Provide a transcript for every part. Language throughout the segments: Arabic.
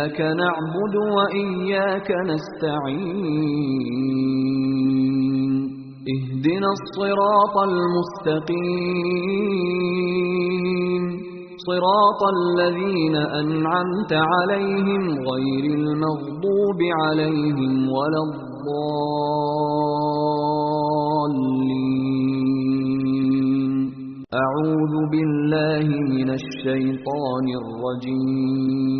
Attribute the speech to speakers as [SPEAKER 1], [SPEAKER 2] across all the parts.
[SPEAKER 1] إياك نعبد وإياك نستعين اهدنا الصراط المستقيم صراط الذين أنعمت عليهم غير المغضوب عليهم ولا الضالين أعوذ بالله من الشيطان الرجيم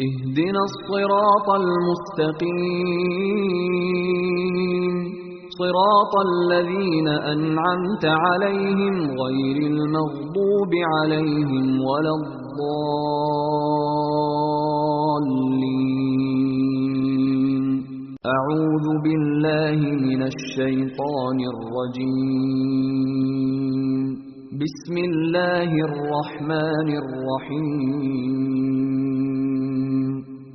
[SPEAKER 1] اهدنا الصراط المستقيم. صراط الذين أنعمت عليهم غير المغضوب عليهم ولا الضالين. أعوذ بالله من الشيطان الرجيم. بسم الله الرحمن الرحيم.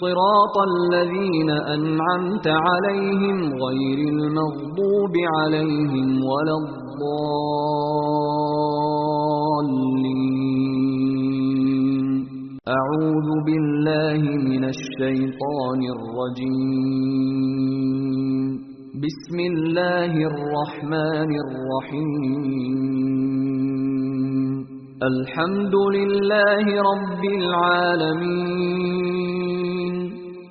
[SPEAKER 1] صراط الذين أنعمت عليهم غير المغضوب عليهم ولا الضالين. أعوذ بالله من الشيطان الرجيم. بسم الله الرحمن الرحيم. الحمد لله رب العالمين.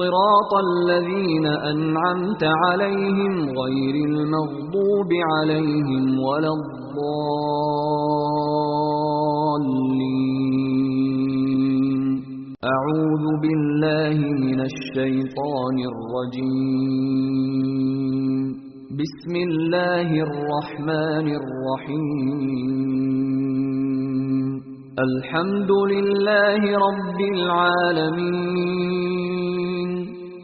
[SPEAKER 1] صراط الذين أنعمت عليهم غير المغضوب عليهم ولا الضالين. أعوذ بالله من الشيطان الرجيم. بسم الله الرحمن الرحيم. الحمد لله رب العالمين.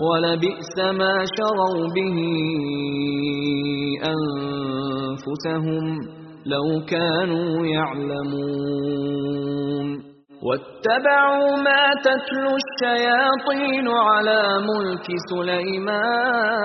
[SPEAKER 1] ولبئس ما شروا به أنفسهم لو كانوا يعلمون. واتبعوا ما تتلو الشياطين على ملك سليمان.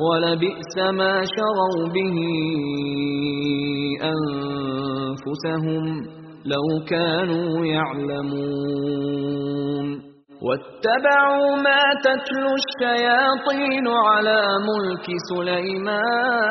[SPEAKER 1] ولبئس ما شروا به أنفسهم لو كانوا يعلمون. واتبعوا ما تتلو الشياطين على ملك سليمان.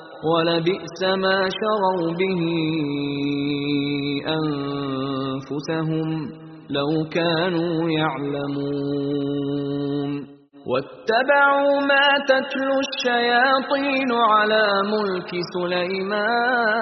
[SPEAKER 1] ولبئس ما شروا به أنفسهم لو كانوا يعلمون. واتبعوا ما تتلو الشياطين على ملك سليمان.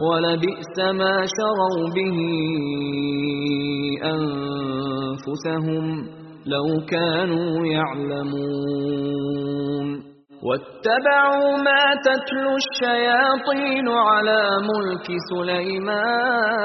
[SPEAKER 1] ولبئس ما شروا به أنفسهم لو كانوا يعلمون. واتبعوا ما تتلو الشياطين على ملك سليمان.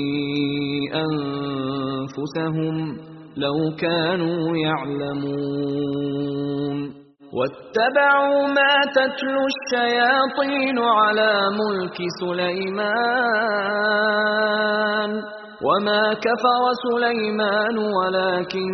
[SPEAKER 1] أنفسهم لو كانوا يعلمون. واتبعوا ما تتلو الشياطين على ملك سليمان. وما كفر سليمان ولكن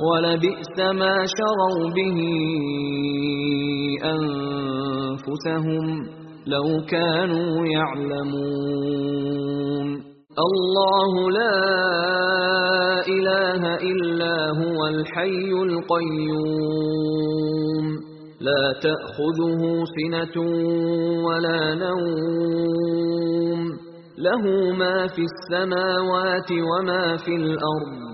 [SPEAKER 1] ولبئس ما شروا به أنفسهم لو كانوا يعلمون. الله لا إله إلا هو الحي القيوم. لا تأخذه سنة ولا نوم. له ما في السماوات وما في الأرض.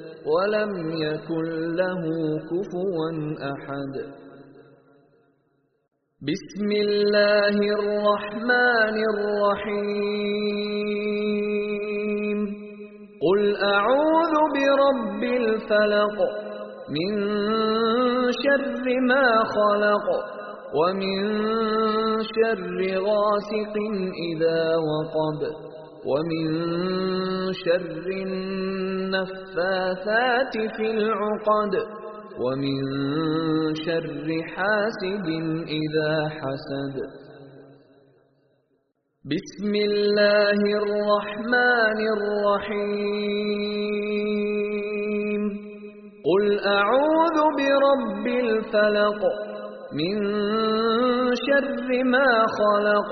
[SPEAKER 1] ولم يكن له كفوا أحد. بسم الله الرحمن الرحيم. قل أعوذ برب الفلق من شر ما خلق ومن شر غاسق إذا وقب. ومن شر النفاثات في العقد ومن شر حاسد إذا حسد. بسم الله الرحمن الرحيم. قل أعوذ برب الفلق من شر ما خلق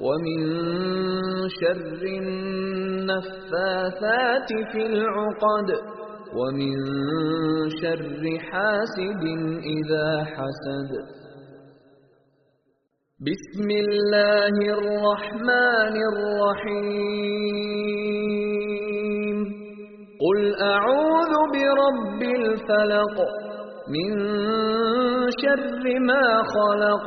[SPEAKER 1] ومن شر النفاثات في العقد ومن شر حاسد إذا حسد. بسم الله الرحمن الرحيم. قل أعوذ برب الفلق من شر ما خلق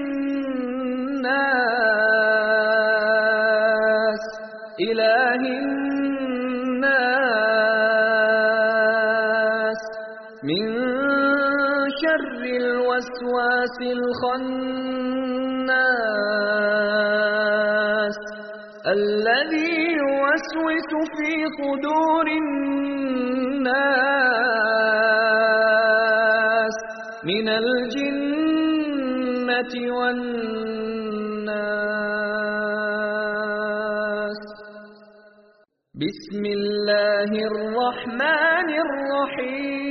[SPEAKER 1] الوسواس الخناس الذي يوسوس في صدور الناس من الجنة والناس. بسم الله الرحمن الرحيم.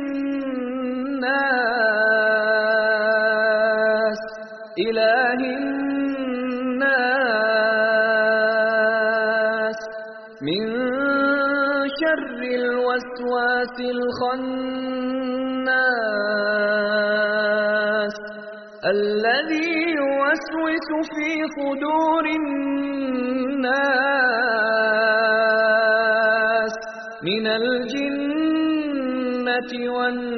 [SPEAKER 1] الخناس الذي يوسوس في صدور الناس من الجنة والناس